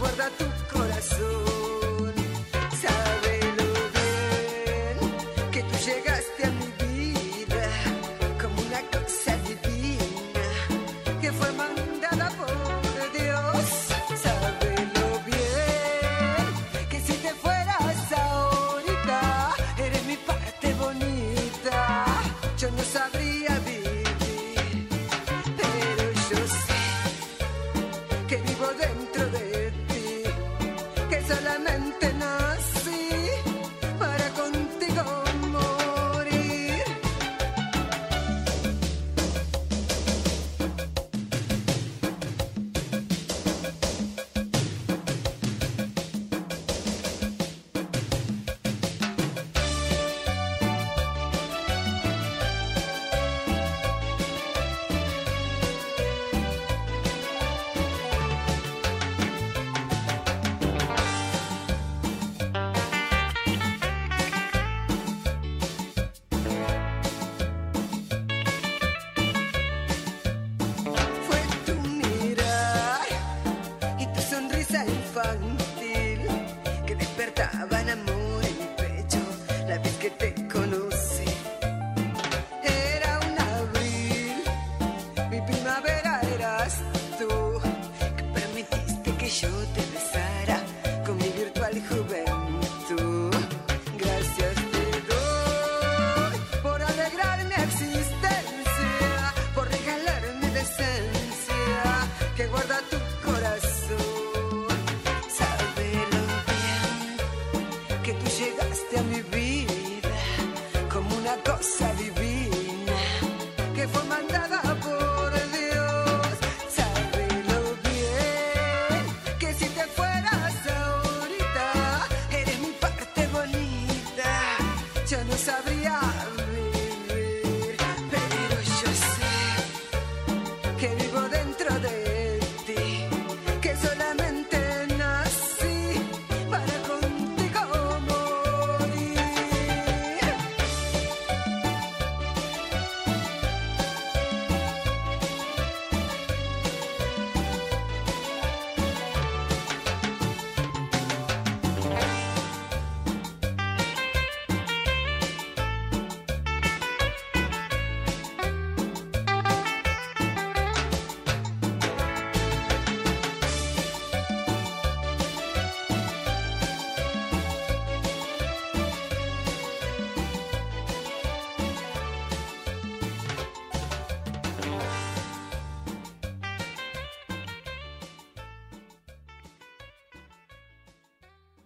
guarda tu corazón. Sábelo bien, que tú llegaste a mi vida como una cosa divina que fue mandada por Dios. Sábelo bien, que si te fueras ahorita, eres mi parte bonita. Yo no sabría vivir, pero yo sé que vivo es que te yo no sabría vivir, pero yo sé que